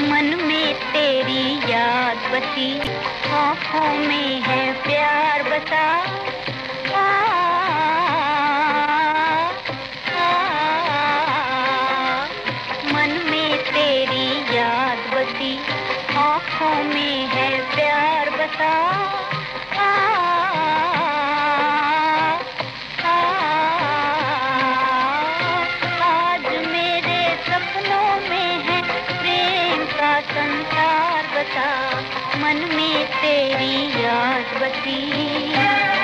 मन में तेरी याद बसी आँखों में है प्यार बसा। आ, मन में तेरी याद बसी आँखों में है प्यार बसा। आ संसार बता मन में तेरी याद बसी।